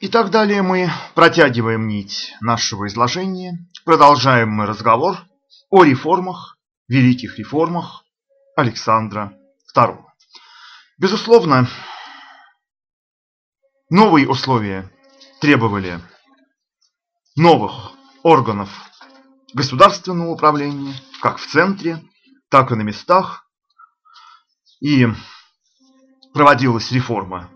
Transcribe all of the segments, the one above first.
И так далее мы протягиваем нить нашего изложения, продолжаем мы разговор о реформах, великих реформах Александра II. Безусловно, новые условия требовали новых органов государственного управления, как в центре, так и на местах. И проводилась реформа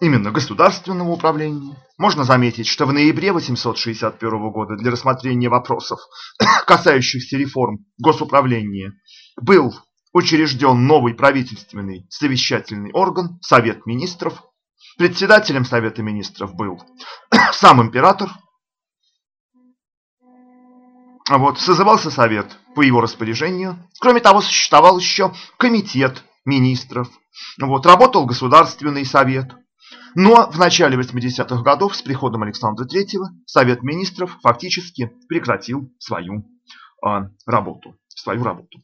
именно государственного управления. Можно заметить, что в ноябре 861 года для рассмотрения вопросов, касающихся реформ госуправления, был учрежден новый правительственный совещательный орган Совет министров. Председателем Совета министров был сам император. Вот, созывался совет по его распоряжению. Кроме того, существовал еще комитет министров. Вот, работал Государственный совет. Но в начале 80-х годов с приходом Александра III Совет Министров фактически прекратил свою э, работу. Свою работу.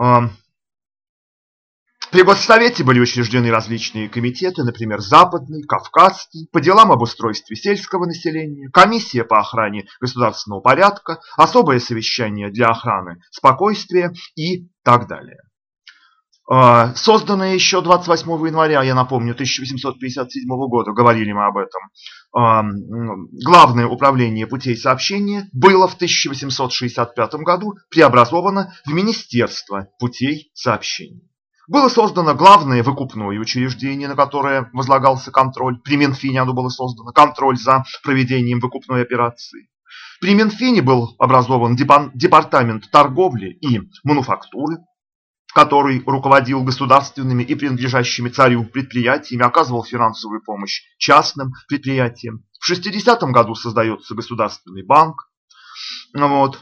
Э, при Госсовете были учреждены различные комитеты, например, Западный, Кавказский, по делам об устройстве сельского населения, комиссия по охране государственного порядка, особое совещание для охраны спокойствия и так далее. А, созданное еще 28 января, я напомню, 1857 года, говорили мы об этом, а, Главное управление путей сообщения было в 1865 году преобразовано в Министерство путей сообщения. Было создано главное выкупное учреждение, на которое возлагался контроль. При Минфине оно было создано, контроль за проведением выкупной операции. При Минфине был образован департамент торговли и мануфактуры, который руководил государственными и принадлежащими царю предприятиями, оказывал финансовую помощь частным предприятиям. В 60-м году создается Государственный банк. Вот.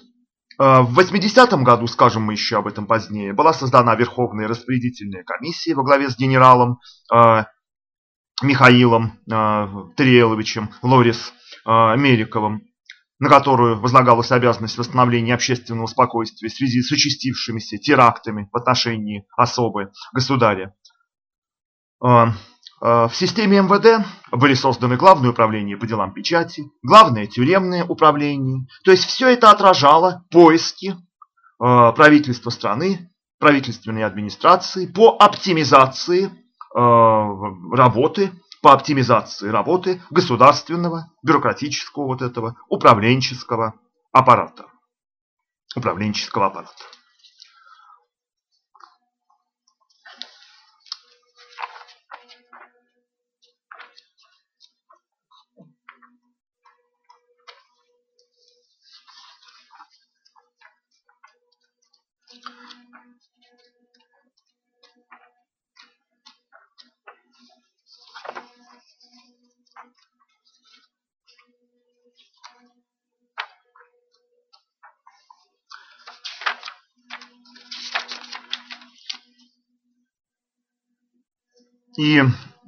А, в 80-м году, скажем мы еще об этом позднее, была создана Верховная распорядительная комиссия во главе с генералом э, Михаилом э, Триеловичем Лорис э, Меликовым на которую возлагалась обязанность восстановления общественного спокойствия в связи с участившимися терактами в отношении особы государя. А, а, в системе МВД были созданы Главное управление по делам печати, Главное тюремное управление. То есть все это отражало поиски а, правительства страны, правительственной администрации по оптимизации работы по оптимизации работы государственного, бюрократического вот этого, управленческого аппарата. Управленческого аппарата. И,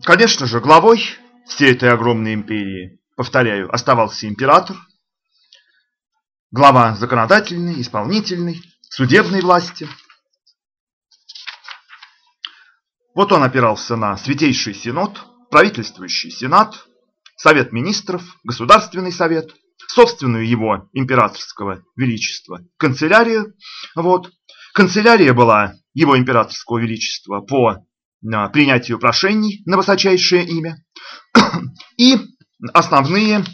конечно же, главой всей этой огромной империи, повторяю, оставался император, глава законодательной, исполнительной, судебной власти. Вот он опирался на Святейший Синод, правительствующий Сенат, Совет Министров, Государственный Совет, собственную его императорского величества канцелярию. Вот. Канцелярия была его императорского величества по принятию прошений на высочайшее имя. И основные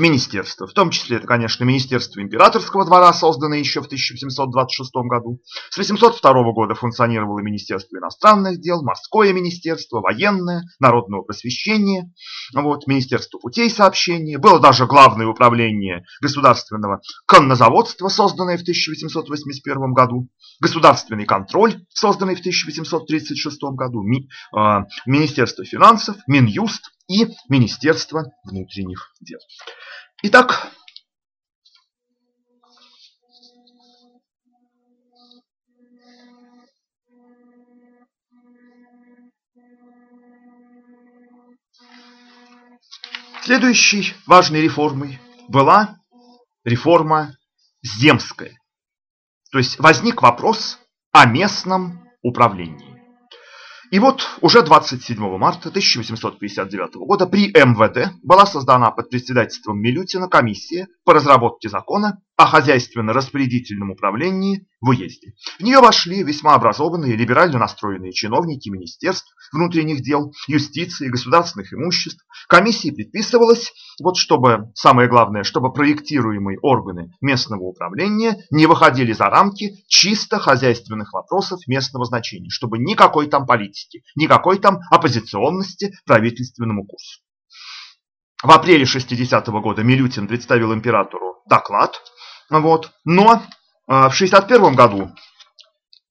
министерства. В том числе это, конечно, Министерство императорского двора, созданное еще в 1726 году. С 802 года функционировало Министерство иностранных дел, Морское министерство, Военное, Народного просвещения, вот, Министерство путей сообщения. Было даже Главное управление государственного коннозаводства, созданное в 1881 году. Государственный контроль, созданный в 1836 году. Ми, э, Министерство финансов, Минюст и Министерство внутренних дел. Итак, Следующей важной реформой была реформа земская. То есть возник вопрос о местном управлении. И вот уже 27 марта 1859 года при МВД была создана под председательством Милютина комиссия по разработке закона о хозяйственно-распорядительном управлении в уезде. В нее вошли весьма образованные, либерально настроенные чиновники министерств внутренних дел, юстиции, государственных имуществ. Комиссии предписывалось, вот чтобы, самое главное, чтобы проектируемые органы местного управления не выходили за рамки чисто хозяйственных вопросов местного значения, чтобы никакой там политики, никакой там оппозиционности правительственному курсу. В апреле 60 -го года Милютин представил императору доклад, вот, но а, в 61 году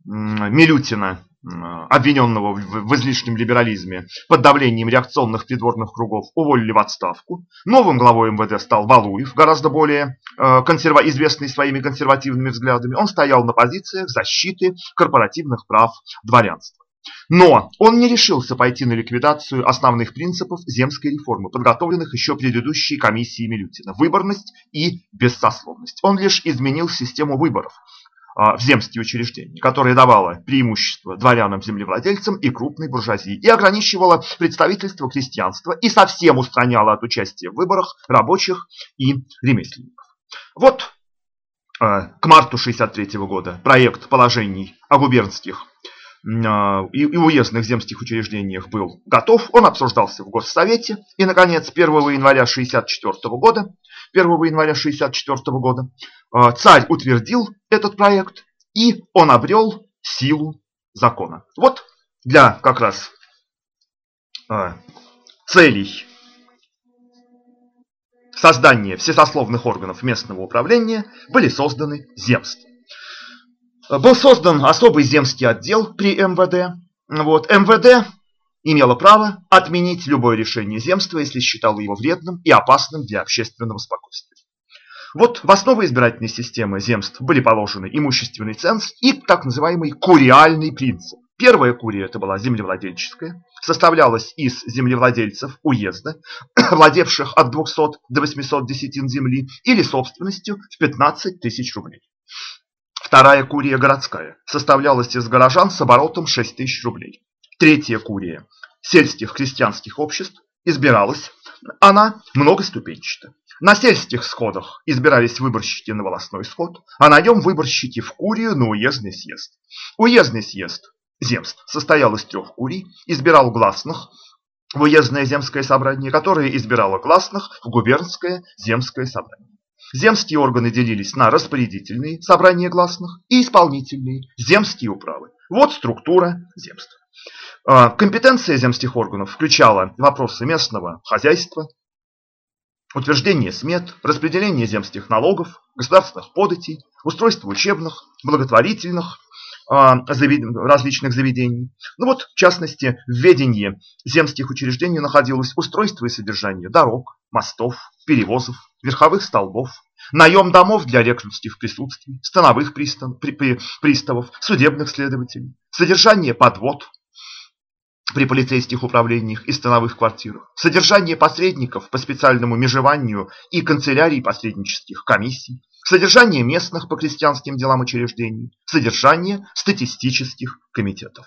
Милютина, обвиненного в излишнем либерализме, под давлением реакционных придворных кругов уволили в отставку. Новым главой МВД стал Валуев, гораздо более а, консерва... известный своими консервативными взглядами. Он стоял на позициях защиты корпоративных прав дворянства. Но он не решился пойти на ликвидацию основных принципов земской реформы, подготовленных еще предыдущей комиссией Милютина – выборность и бессословность. Он лишь изменил систему выборов а, в земские учреждения, которая давала преимущество дворянам-землевладельцам и крупной буржуазии, и ограничивала представительство крестьянства и совсем устраняла от участия в выборах рабочих и ремесленников. Вот а, к марту 1963 года проект положений о губернских и, и уездных земских учреждениях был готов, он обсуждался в Госсовете, и, наконец, 1 января 1964 года, 1 января 1964 года а, царь утвердил этот проект, и он обрел силу закона. Вот для как раз а, целей создания всесословных органов местного управления были созданы земства. Был создан особый земский отдел при МВД. Вот, МВД имело право отменить любое решение земства, если считало его вредным и опасным для общественного спокойствия. Вот в основу избирательной системы земств были положены имущественный ценз и так называемый куриальный принцип. Первая курия это была землевладельческая, составлялась из землевладельцев уезда, владевших от 200 до 800 десятин земли или собственностью в 15 тысяч рублей. Вторая курия городская составлялась из горожан с оборотом 6 тысяч рублей. Третья курия сельских крестьянских обществ избиралась она многоступенчато. На сельских сходах избирались выборщики на волосной сход, а на нем выборщики в курию на уездный съезд. Уездный съезд земств состоял из трех курий, избирал гласных в уездное земское собрание, которое избирало гласных в губернское земское собрание. Земские органы делились на распорядительные собрания гласных и исполнительные земские управы. Вот структура земств. А, компетенция земских органов включала вопросы местного хозяйства, утверждение смет, распределение земских налогов, государственных податей, устройство учебных, благотворительных, различных заведений. Ну вот, в частности, в земских учреждений находилось устройство и содержание дорог, мостов, перевозов, верховых столбов, наем домов для рекрутских присутствий, становых пристав, при, при, приставов, судебных следователей, содержание подвод при полицейских управлениях и становых квартирах, содержание посредников по специальному межеванию и канцелярий посреднических комиссий, содержание местных по крестьянским делам учреждений, содержание статистических комитетов.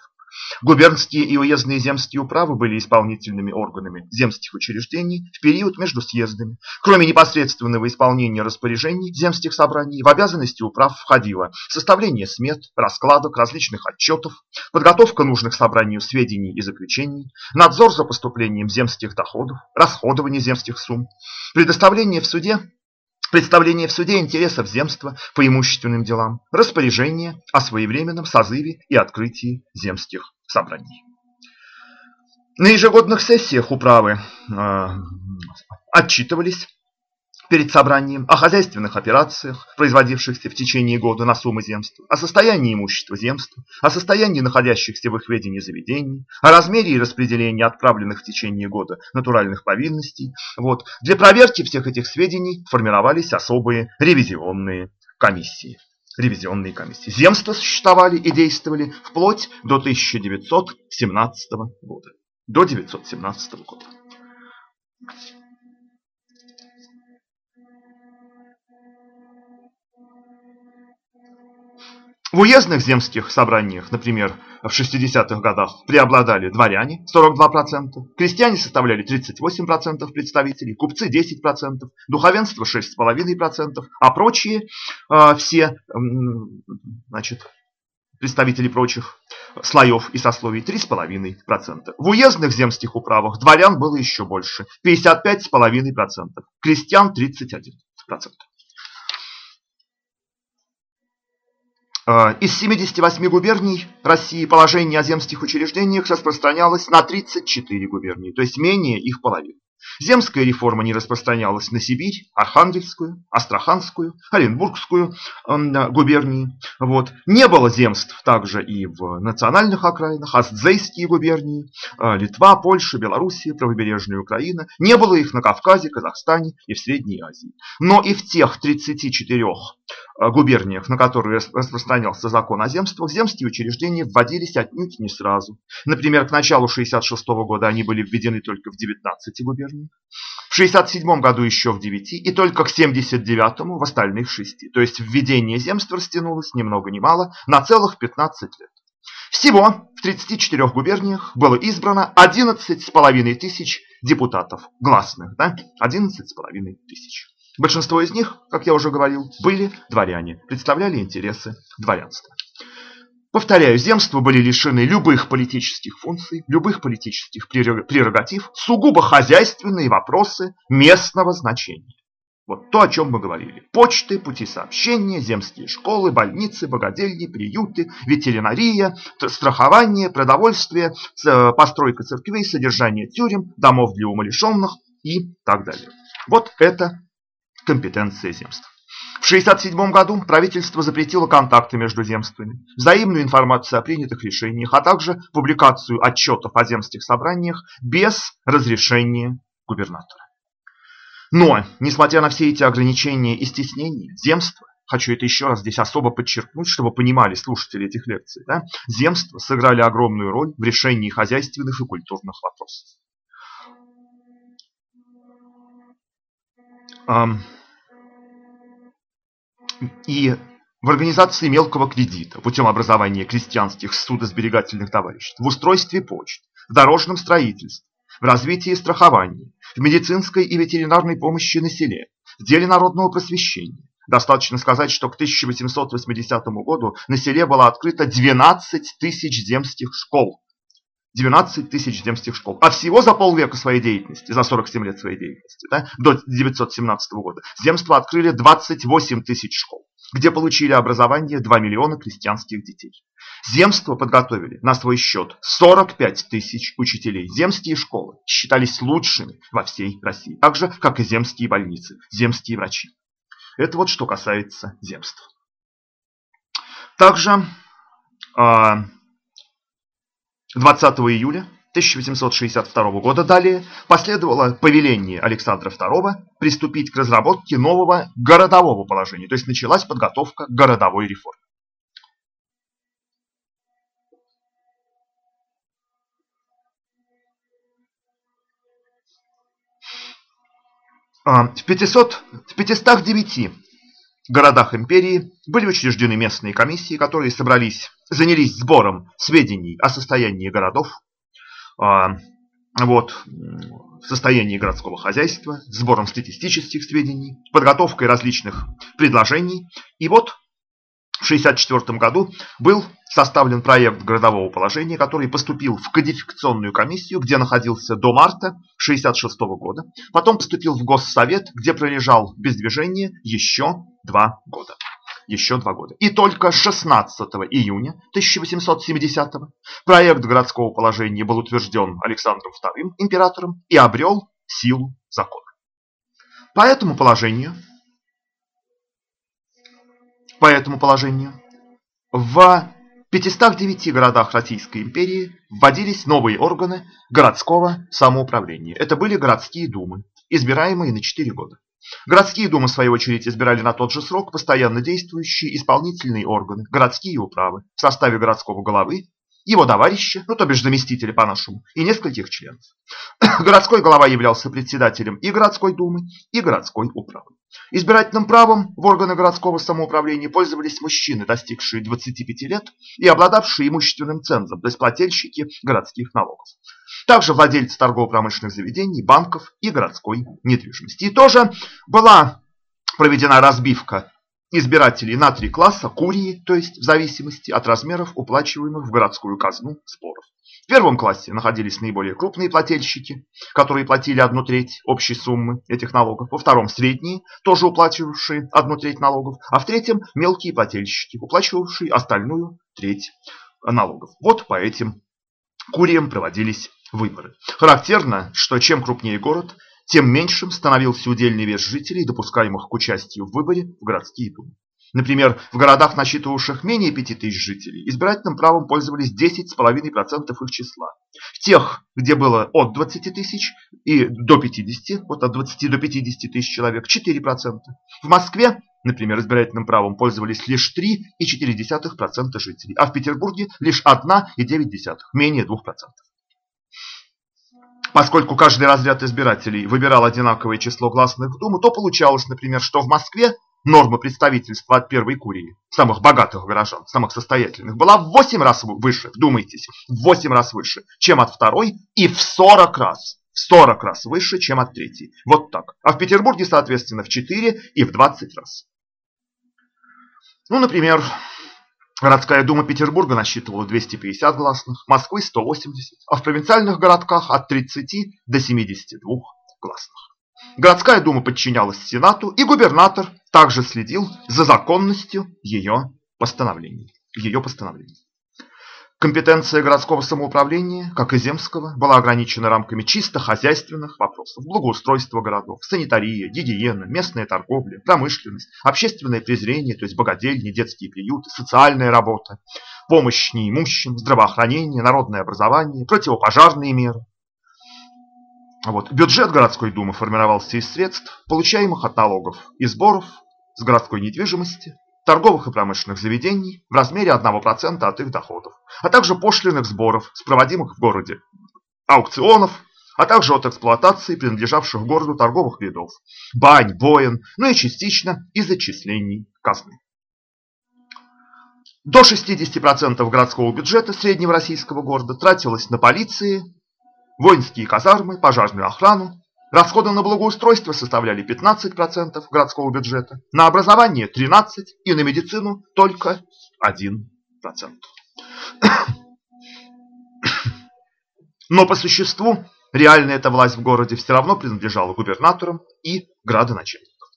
Губернские и уездные земские управы были исполнительными органами земских учреждений в период между съездами. Кроме непосредственного исполнения распоряжений земских собраний, в обязанности управ входило составление смет, раскладок, различных отчетов, подготовка нужных собранию сведений и заключений, надзор за поступлением земских доходов, расходование земских сумм, предоставление в суде представление в суде интересов земства по имущественным делам, распоряжение о своевременном созыве и открытии земских собраний. На ежегодных сессиях управы э, отчитывались перед собранием о хозяйственных операциях, производившихся в течение года на суммы земства, о состоянии имущества земства, о состоянии находящихся в их ведении заведений, о размере и распределении отправленных в течение года натуральных повинностей. Вот. Для проверки всех этих сведений формировались особые ревизионные комиссии. Ревизионные комиссии. Земства существовали и действовали вплоть до 1917 года. До 1917 года. В уездных земских собраниях, например, в 60-х годах преобладали дворяне 42%, крестьяне составляли 38% представителей, купцы 10%, духовенство 6,5%, а прочие э, все значит, представители прочих слоев и сословий 3,5%. В уездных земских управах дворян было еще больше 55,5%, крестьян 31%. Из 78 губерний России положение о земских учреждениях распространялось на 34 губернии, то есть менее их половины. Земская реформа не распространялась на Сибирь, Архангельскую, Астраханскую, Оренбургскую э, губернии. Вот. Не было земств также и в национальных окраинах, Астзейские губернии, э, Литва, Польша, Белоруссия, правобережная Украина. Не было их на Кавказе, Казахстане и в Средней Азии. Но и в тех 34 э, губерниях, на которые распространялся закон о земствах, земские учреждения вводились отнюдь не сразу. Например, к началу 1966 года они были введены только в 19 губерниях в 67 году еще в 9 и только к 79 в остальных 6. То есть введение земств растянулось ни много ни мало на целых 15 лет. Всего в 34 губерниях было избрано 11,5 тысяч депутатов гласных. Да? 11,5 тысяч. Большинство из них, как я уже говорил, были дворяне, представляли интересы дворянства. Повторяю, земства были лишены любых политических функций, любых политических прерогатив, сугубо хозяйственные вопросы местного значения. Вот то, о чем мы говорили. Почты, пути сообщения, земские школы, больницы, богадельни, приюты, ветеринария, страхование, продовольствие, постройка церквей, содержание тюрем, домов для умалишенных и так далее. Вот это компетенция земств. В 1967 году правительство запретило контакты между земствами, взаимную информацию о принятых решениях, а также публикацию отчетов о земских собраниях без разрешения губернатора. Но, несмотря на все эти ограничения и стеснения, земства, хочу это еще раз здесь особо подчеркнуть, чтобы понимали слушатели этих лекций, да, земства сыграли огромную роль в решении хозяйственных и культурных вопросов. И в организации мелкого кредита путем образования крестьянских судосберегательных товариществ, в устройстве почт, в дорожном строительстве, в развитии страхования, в медицинской и ветеринарной помощи на селе, в деле народного просвещения. Достаточно сказать, что к 1880 году на селе было открыто 12 тысяч земских школ. 12 тысяч земских школ. А всего за полвека своей деятельности, за 47 лет своей деятельности, да, до 1917 года, земства открыли 28 тысяч школ где получили образование 2 миллиона крестьянских детей. Земство подготовили на свой счет 45 тысяч учителей. Земские школы считались лучшими во всей России, так же, как и земские больницы, земские врачи. Это вот что касается земств. Также 20 а, июля 1862 года далее последовало повеление Александра II приступить к разработке нового городового положения, то есть началась подготовка городовой реформе. А, в, 500, в 509 городах империи были учреждены местные комиссии, которые собрались, занялись сбором сведений о состоянии городов, а, вот, в состоянии городского хозяйства, сбором статистических сведений, подготовкой различных предложений. И вот в 1964 году был составлен проект городового положения, который поступил в кодификационную комиссию, где находился до марта 1966 года. Потом поступил в Госсовет, где пролежал без движения еще два года еще два года. И только 16 июня 1870 проект городского положения был утвержден Александром II, императором, и обрел силу закона. По этому положению, по этому положению в 509 городах Российской империи вводились новые органы городского самоуправления. Это были городские думы, избираемые на 4 года. Городские думы, в свою очередь, избирали на тот же срок постоянно действующие исполнительные органы, городские управы, в составе городского головы, его товарища, ну то бишь заместителя по-нашему, и нескольких членов. Городской голова являлся председателем и городской думы, и городской управы. Избирательным правом в органы городского самоуправления пользовались мужчины, достигшие 25 лет и обладавшие имущественным цензом, то есть плательщики городских налогов. Также владельцы торгово-промышленных заведений, банков и городской недвижимости. И тоже была проведена разбивка избирателей на три класса курии, то есть в зависимости от размеров уплачиваемых в городскую казну сборов. В первом классе находились наиболее крупные плательщики, которые платили одну треть общей суммы этих налогов. Во втором средние, тоже уплачивавшие одну треть налогов. А в третьем мелкие плательщики, уплачивавшие остальную треть налогов. Вот по этим куриям проводились выборы. Характерно, что чем крупнее город, тем меньшим становился удельный вес жителей, допускаемых к участию в выборе в городские думы. Например, в городах, насчитывавших менее 5000 жителей, избирательным правом пользовались 10,5% их числа. В тех, где было от 20 тысяч и до 50, вот от 20 до 50 тысяч человек, 4%. В Москве, например, избирательным правом пользовались лишь 3,4% жителей, а в Петербурге лишь 1,9%, менее 2%. Поскольку каждый разряд избирателей выбирал одинаковое число гласных в Думу, то получалось, например, что в Москве норма представительства от первой курии, самых богатых горожан, самых состоятельных, была в 8 раз выше, вдумайтесь, в 8 раз выше, чем от второй и в 40 раз, в 40 раз выше, чем от третьей. Вот так. А в Петербурге, соответственно, в 4 и в 20 раз. Ну, например, Городская дума Петербурга насчитывала 250 гласных, Москвы 180, а в провинциальных городках от 30 до 72 гласных. Городская дума подчинялась Сенату, и губернатор также следил за законностью ее постановлений. Ее постановлений. Компетенция городского самоуправления, как и земского, была ограничена рамками чисто хозяйственных вопросов. Благоустройство городов, санитария, гигиена, местная торговля, промышленность, общественное презрение, то есть богадельни, детские приюты, социальная работа, помощь неимущим, здравоохранение, народное образование, противопожарные меры. Вот. Бюджет городской думы формировался из средств, получаемых от налогов и сборов с городской недвижимости, торговых и промышленных заведений в размере 1% от их доходов, а также пошлиных сборов с проводимых в городе аукционов, а также от эксплуатации принадлежавших городу торговых рядов, бань, боен, ну и частично из отчислений казны. До 60% городского бюджета среднего российского города тратилось на полиции, воинские казармы, пожарную охрану, Расходы на благоустройство составляли 15% городского бюджета, на образование 13% и на медицину только 1%. Но по существу реальная эта власть в городе все равно принадлежала губернаторам и градоначальникам.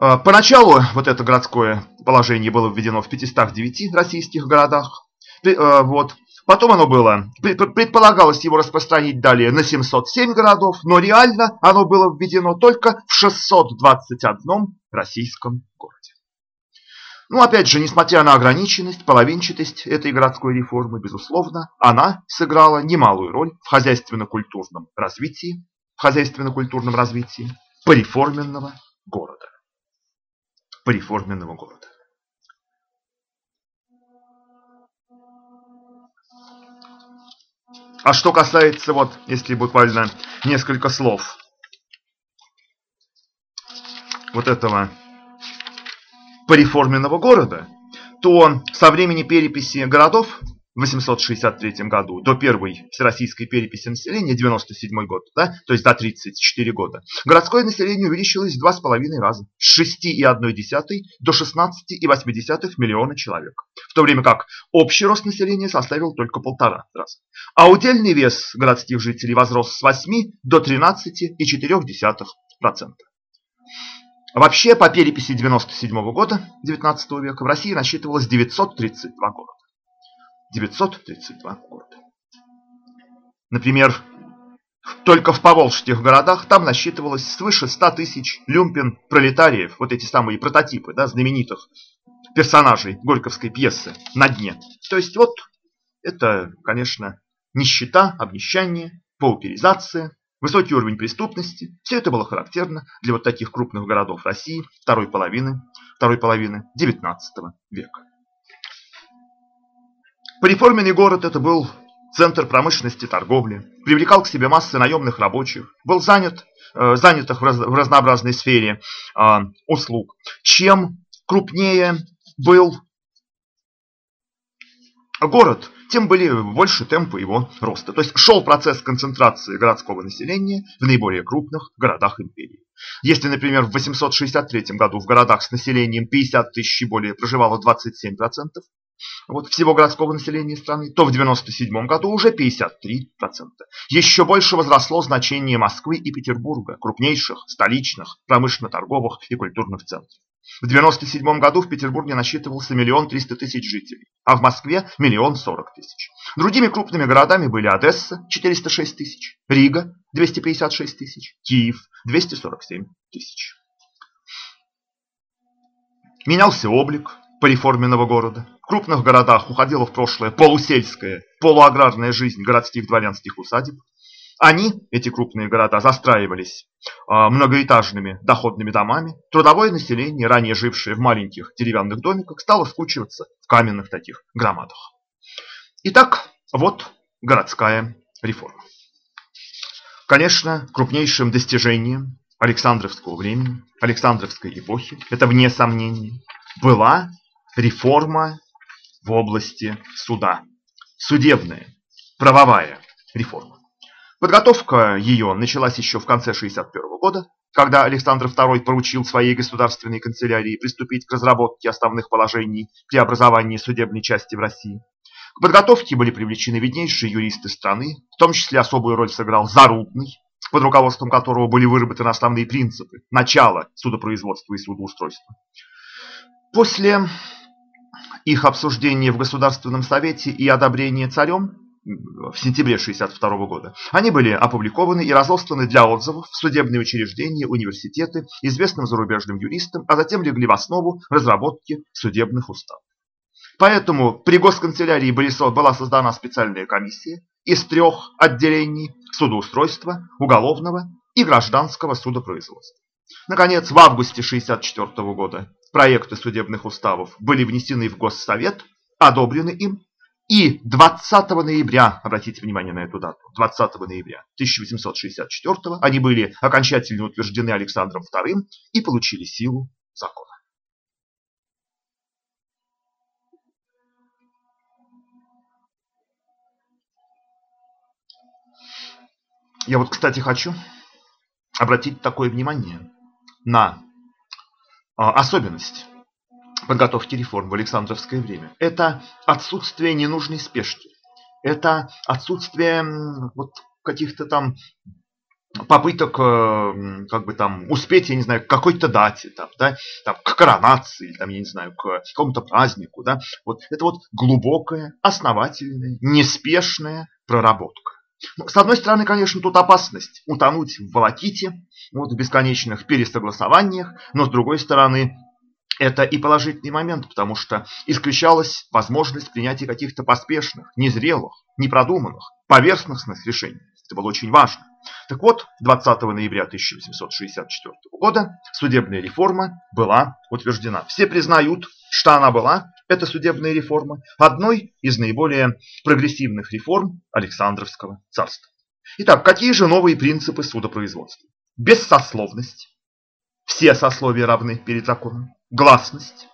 А, поначалу вот это городское положение было введено в 509 российских городах. А, вот. Потом оно было, предполагалось его распространить далее на 707 городов, но реально оно было введено только в 621 российском городе. Ну, опять же, несмотря на ограниченность, половинчатость этой городской реформы, безусловно, она сыграла немалую роль в хозяйственно-культурном развитии, в хозяйственно-культурном развитии пореформенного города. Пореформенного города. А что касается, вот, если буквально несколько слов. Вот этого пореформенного города, то со времени переписи городов в 863 году до первой всероссийской переписи населения, 97 год, да, то есть до 34 года, городское население увеличилось в 2,5 раза, с 6,1 до 16,8 миллиона человек, в то время как общий рост населения составил только полтора раза. А удельный вес городских жителей возрос с 8 до 13,4%. Вообще, по переписи 97 года 19 века в России насчитывалось 932 города. 932 города. Например, только в поволжских городах там насчитывалось свыше 100 тысяч люмпен-пролетариев, вот эти самые прототипы да, знаменитых персонажей горьковской пьесы «На дне». То есть вот это, конечно, нищета, обнищание, пауперизация, высокий уровень преступности. Все это было характерно для вот таких крупных городов России второй половины, второй половины XIX века. Пореформенный город это был центр промышленности торговли, привлекал к себе массы наемных рабочих, был занят э, занятых в, раз, в разнообразной сфере э, услуг. Чем крупнее был город, тем были больше темпы его роста. То есть шел процесс концентрации городского населения в наиболее крупных городах империи. Если, например, в 863 году в городах с населением 50 тысяч и более проживало 27% вот, всего городского населения страны, то в 1997 году уже 53%. Еще больше возросло значение Москвы и Петербурга, крупнейших столичных промышленно-торговых и культурных центров. В 1997 году в Петербурге насчитывался миллион триста тысяч жителей, а в Москве миллион сорок тысяч. Другими крупными городами были Одесса – 406 тысяч, Рига – 256 тысяч, Киев – 247 тысяч. Менялся облик пореформенного города. В крупных городах уходила в прошлое полусельская, полуаграрная жизнь городских дворянских усадеб. Они, эти крупные города, застраивались э, многоэтажными доходными домами. Трудовое население, ранее жившее в маленьких деревянных домиках, стало скучиваться в каменных таких громадах. Итак, вот городская реформа. Конечно, крупнейшим достижением Александровского времени, Александровской эпохи, это вне сомнения, была реформа в области суда. Судебная, правовая реформа. Подготовка ее началась еще в конце 1961 года, когда Александр II поручил своей государственной канцелярии приступить к разработке основных положений при образовании судебной части в России. К подготовке были привлечены виднейшие юристы страны, в том числе особую роль сыграл Зарудный, под руководством которого были выработаны основные принципы начала судопроизводства и судоустройства. После их обсуждения в Государственном Совете и одобрения царем в сентябре 1962 года. Они были опубликованы и разосланы для отзывов в судебные учреждения, университеты, известным зарубежным юристам, а затем легли в основу разработки судебных уставов. Поэтому при госканцелярии была создана специальная комиссия из трех отделений судоустройства, уголовного и гражданского судопроизводства. Наконец, в августе 1964 года проекты судебных уставов были внесены в Госсовет, одобрены им и 20 ноября, обратите внимание на эту дату, 20 ноября 1864 они были окончательно утверждены Александром II и получили силу закона. Я вот, кстати, хочу обратить такое внимание на особенность подготовки реформ в Александровское время. Это отсутствие ненужной спешки. Это отсутствие вот каких-то там попыток э, как бы там успеть, я не знаю, к какой-то дате, там, да, там, к коронации, там, я не знаю, к какому-то празднику, да, вот это вот глубокая, основательная, неспешная проработка. С одной стороны, конечно, тут опасность утонуть в волоките, вот, в бесконечных пересогласованиях, но с другой стороны, это и положительный момент, потому что исключалась возможность принятия каких-то поспешных, незрелых, непродуманных, поверхностных решений. Это было очень важно. Так вот, 20 ноября 1864 года судебная реформа была утверждена. Все признают, что она была, эта судебная реформа, одной из наиболее прогрессивных реформ Александровского царства. Итак, какие же новые принципы судопроизводства? Бессословность. Все сословия равны перед законом гласность,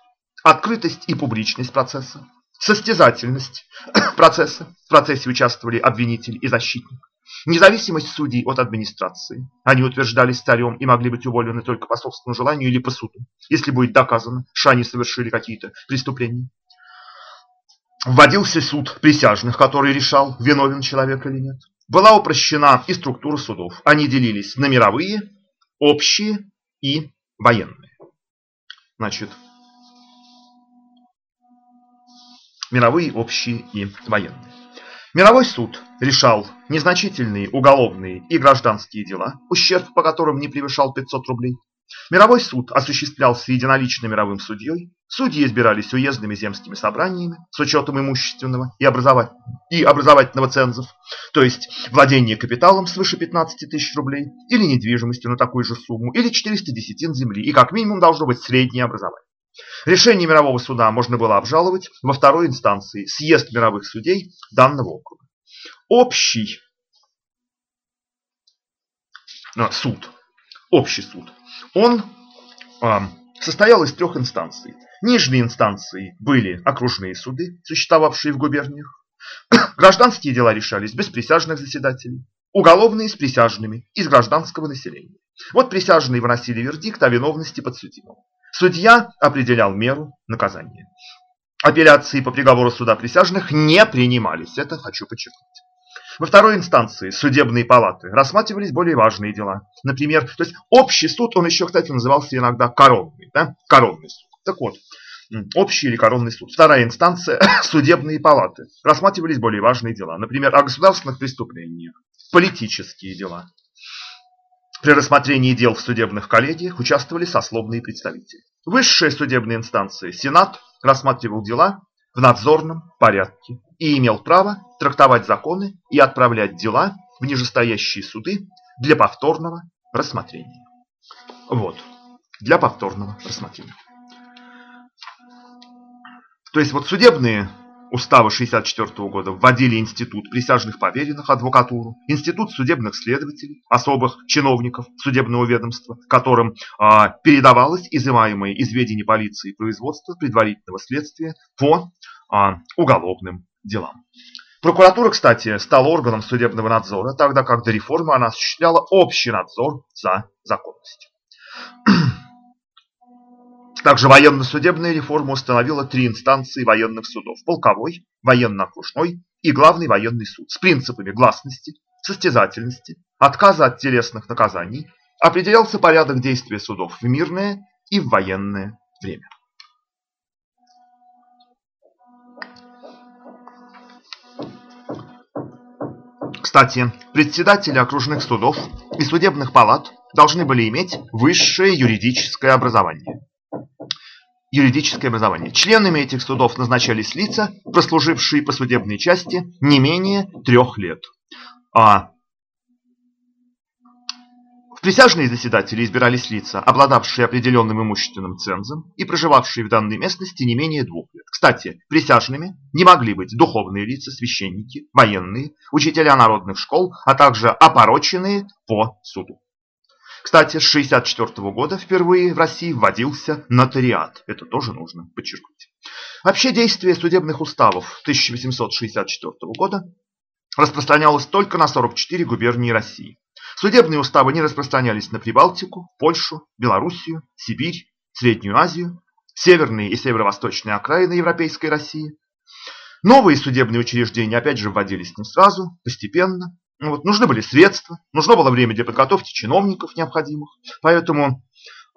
открытость и публичность процесса, состязательность процесса. В процессе участвовали обвинитель и защитник. Независимость судей от администрации. Они утверждались царем и могли быть уволены только по собственному желанию или по суду, если будет доказано, что они совершили какие-то преступления. Вводился суд присяжных, который решал, виновен человек или нет. Была упрощена и структура судов. Они делились на мировые, общие и военные. Значит, мировые, общие и военные. Мировой суд решал незначительные уголовные и гражданские дела, ущерб по которым не превышал 500 рублей. Мировой суд осуществлялся единолично мировым судьей. Судьи избирались уездными земскими собраниями с учетом имущественного и, образовать... и образовательного цензов, то есть владение капиталом свыше 15 тысяч рублей или недвижимостью на такую же сумму, или 400 десятин земли, и как минимум должно быть среднее образование. Решение мирового суда можно было обжаловать во второй инстанции съезд мировых судей данного округа. Общий ну, суд общий суд, он а, состоял из трех инстанций. Нижние инстанции были окружные суды, существовавшие в губерниях. Гражданские дела решались без присяжных заседателей. Уголовные с присяжными из гражданского населения. Вот присяжные выносили вердикт о виновности подсудимого. Судья определял меру наказания. Апелляции по приговору суда присяжных не принимались, это хочу подчеркнуть. Во второй инстанции судебные палаты рассматривались более важные дела. Например, то есть общий суд, он еще, кстати, назывался иногда коронный, да? коронный суд. Так вот, общий или коронный суд. Вторая инстанция – судебные палаты. Рассматривались более важные дела. Например, о государственных преступлениях, политические дела. При рассмотрении дел в судебных коллегиях участвовали сословные представители. Высшая судебная инстанция – Сенат – рассматривал дела в надзорном порядке и имел право трактовать законы и отправлять дела в нижестоящие суды для повторного рассмотрения. Вот, для повторного рассмотрения. То есть вот судебные уставы 1964 года вводили институт присяжных поверенных, адвокатуру, институт судебных следователей, особых чиновников судебного ведомства, которым а, передавалось изымаемое из ведения полиции производство предварительного следствия по а, уголовным делам. Прокуратура, кстати, стала органом судебного надзора, тогда как до реформы она осуществляла общий надзор за законностью. Также военно-судебная реформа установила три инстанции военных судов – полковой, военно-окружной и главный военный суд с принципами гласности, состязательности, отказа от телесных наказаний, определялся порядок действия судов в мирное и в военное время. Кстати, председатели окружных судов и судебных палат должны были иметь высшее юридическое образование юридическое образование. Членами этих судов назначались лица, прослужившие по судебной части не менее трех лет. А в присяжные заседатели избирались лица, обладавшие определенным имущественным цензом и проживавшие в данной местности не менее двух лет. Кстати, присяжными не могли быть духовные лица, священники, военные, учителя народных школ, а также опороченные по суду. Кстати, с 1964 года впервые в России вводился нотариат. Это тоже нужно подчеркнуть. Вообще действие судебных уставов 1864 года распространялось только на 44 губернии России. Судебные уставы не распространялись на Прибалтику, Польшу, Белоруссию, Сибирь, Среднюю Азию, северные и северо-восточные окраины Европейской России. Новые судебные учреждения опять же вводились не сразу, постепенно, вот, нужны были средства, нужно было время для подготовки чиновников необходимых. Поэтому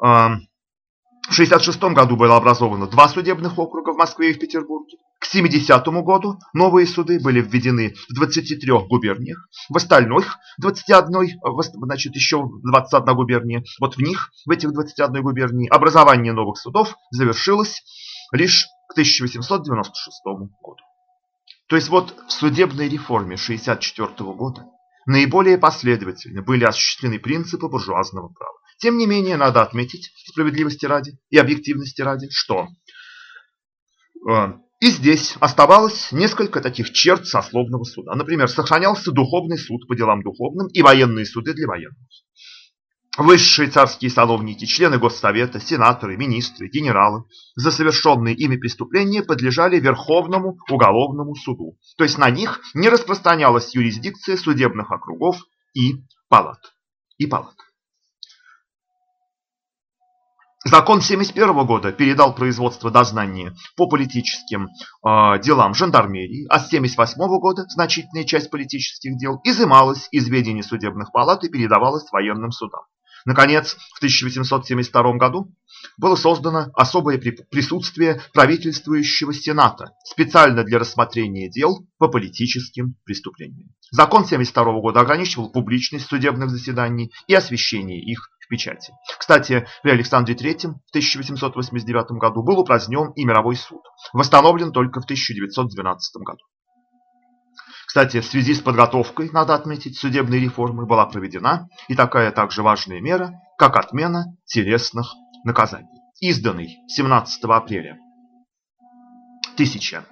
э, в 1966 году было образовано два судебных округа в Москве и в Петербурге. К 70 году новые суды были введены в 23 губерниях, в остальных 21, значит еще 21 губерния. Вот в них, в этих 21 губернии, образование новых судов завершилось лишь к 1896 году. То есть вот в судебной реформе 1964 года наиболее последовательно были осуществлены принципы буржуазного права. Тем не менее, надо отметить, справедливости ради и объективности ради, что э, и здесь оставалось несколько таких черт сословного суда. Например, сохранялся духовный суд по делам духовным и военные суды для военных. Высшие царские сановники, члены Госсовета, сенаторы, министры, генералы за совершенные ими преступления подлежали Верховному уголовному суду. То есть на них не распространялась юрисдикция судебных округов и палат. И палат. Закон 1971 года передал производство дознания по политическим э, делам жандармерии, а с 1978 года значительная часть политических дел изымалась из ведения судебных палат и передавалась военным судам. Наконец, в 1872 году было создано особое присутствие правительствующего Сената специально для рассмотрения дел по политическим преступлениям. Закон 1972 года ограничивал публичность судебных заседаний и освещение их в печати. Кстати, при Александре III в 1889 году был упразднен и мировой суд, восстановлен только в 1912 году. Кстати, в связи с подготовкой, надо отметить, судебной реформы была проведена и такая также важная мера, как отмена телесных наказаний. Изданный 17 апреля 1000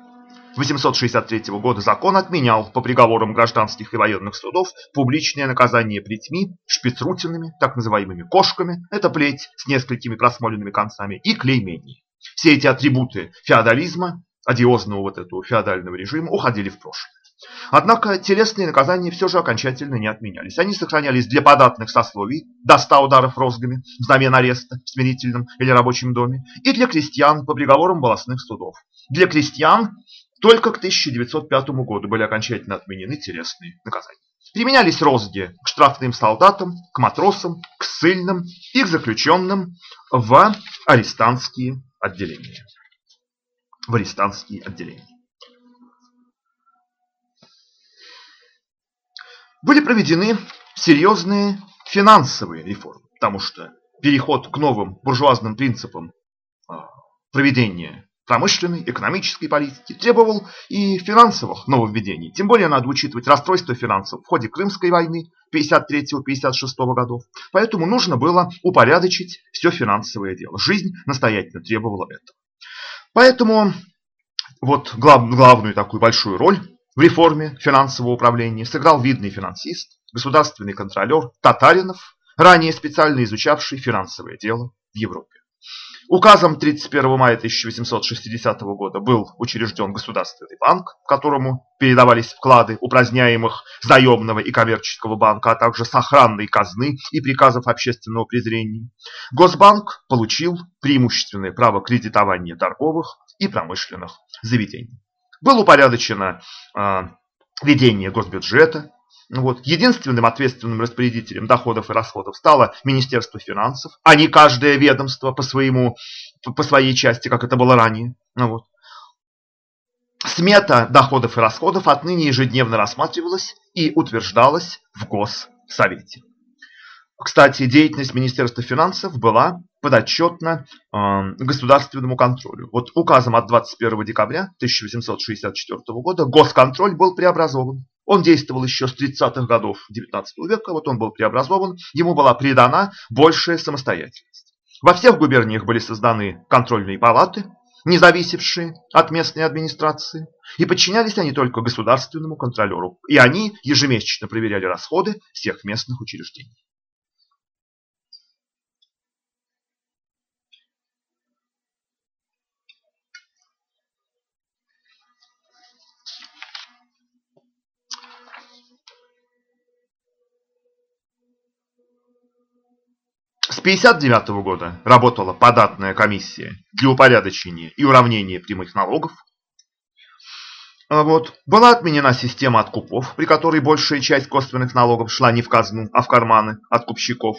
863 года закон отменял по приговорам гражданских и военных судов публичное наказание плетьми, шпицрутинами, так называемыми кошками, это плеть с несколькими просмоленными концами, и клеймение. Все эти атрибуты феодализма, одиозного вот этого феодального режима, уходили в прошлое. Однако телесные наказания все же окончательно не отменялись. Они сохранялись для податных сословий до 100 ударов розгами взамен ареста в смирительном или рабочем доме и для крестьян по приговорам волосных судов. Для крестьян только к 1905 году были окончательно отменены телесные наказания. Применялись розги к штрафным солдатам, к матросам, к ссыльным и к заключенным в арестантские отделения. В арестантские отделения. Были проведены серьезные финансовые реформы, потому что переход к новым буржуазным принципам а, проведения промышленной, экономической политики требовал и финансовых нововведений. Тем более надо учитывать расстройство финансов в ходе Крымской войны 53-56 годов. Поэтому нужно было упорядочить все финансовое дело. Жизнь настоятельно требовала этого. Поэтому вот глав, главную такую большую роль в реформе финансового управления сыграл видный финансист, государственный контролер Татаринов, ранее специально изучавший финансовое дело в Европе. Указом 31 мая 1860 года был учрежден Государственный банк, которому передавались вклады упраздняемых заемного и коммерческого банка, а также сохранной казны и приказов общественного презрения. Госбанк получил преимущественное право кредитования торговых и промышленных заведений. Было упорядочено э, ведение госбюджета. Вот. Единственным ответственным распорядителем доходов и расходов стало Министерство финансов, а не каждое ведомство по, своему, по своей части, как это было ранее. Вот. Смета доходов и расходов отныне ежедневно рассматривалась и утверждалась в Госсовете. Кстати, деятельность Министерства финансов была подотчетна э, государственному контролю. Вот указом от 21 декабря 1864 года госконтроль был преобразован. Он действовал еще с 30-х годов XIX века, вот он был преобразован, ему была придана большая самостоятельность. Во всех губерниях были созданы контрольные палаты, не от местной администрации, и подчинялись они только государственному контролеру, и они ежемесячно проверяли расходы всех местных учреждений. С 1959 года работала податная комиссия для упорядочения и уравнения прямых налогов. А вот. Была отменена система откупов, при которой большая часть косвенных налогов шла не в казну, а в карманы откупщиков.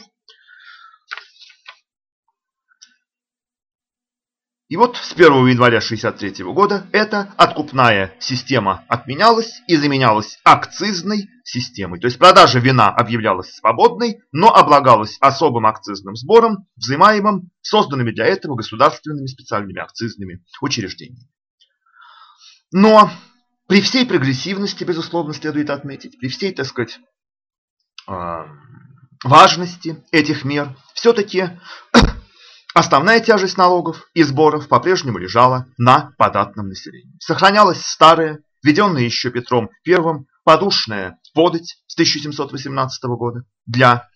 И вот с 1 января 1963 года эта откупная система отменялась и заменялась акцизной системой. То есть продажа вина объявлялась свободной, но облагалась особым акцизным сбором, взимаемым созданными для этого государственными специальными акцизными учреждениями. Но при всей прогрессивности, безусловно, следует отметить, при всей, так сказать, а, важности этих мер, все-таки Основная тяжесть налогов и сборов по-прежнему лежала на податном населении. Сохранялась старая, введенная еще Петром I, подушная подать с 1718 года для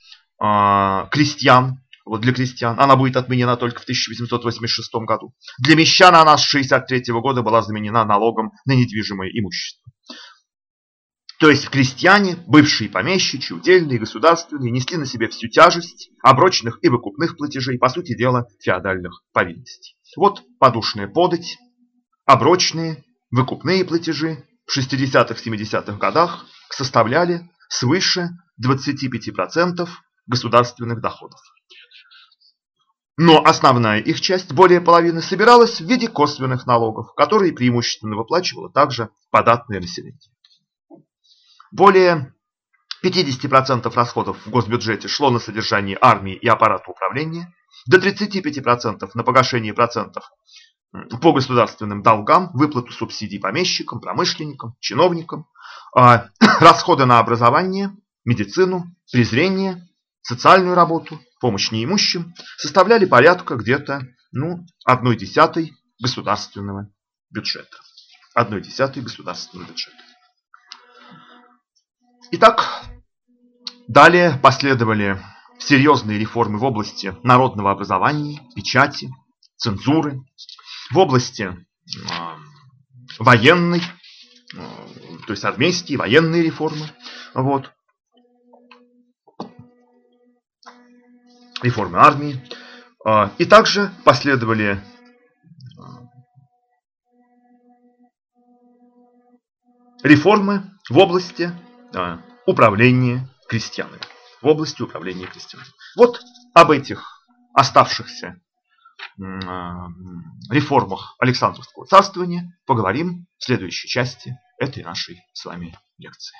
э, крестьян. Вот для крестьян она будет отменена только в 1886 году. Для мещан она с 1963 года была заменена налогом на недвижимое имущество. То есть крестьяне, бывшие помещичьи, удельные, государственные, несли на себе всю тяжесть оброчных и выкупных платежей, по сути дела, феодальных повинностей. Вот подушная подать, оброчные, выкупные платежи в 60-70-х годах составляли свыше 25% государственных доходов. Но основная их часть, более половины, собиралась в виде косвенных налогов, которые преимущественно выплачивало также податное население. Более 50% расходов в госбюджете шло на содержание армии и аппарата управления, до 35% на погашение процентов по государственным долгам, выплату субсидий помещикам, промышленникам, чиновникам, а, расходы на образование, медицину, презрение, социальную работу, помощь неимущим составляли порядка где-то ну, одной десятой государственного бюджета. 1 десятой государственного бюджета. Итак, далее последовали серьезные реформы в области народного образования, печати, цензуры, в области военной, то есть армейские, военные реформы. Вот. Реформы армии. Э, и также последовали реформы в области управления крестьянами. В области управления крестьянами. Вот об этих оставшихся реформах Александровского царствования поговорим в следующей части этой нашей с вами лекции.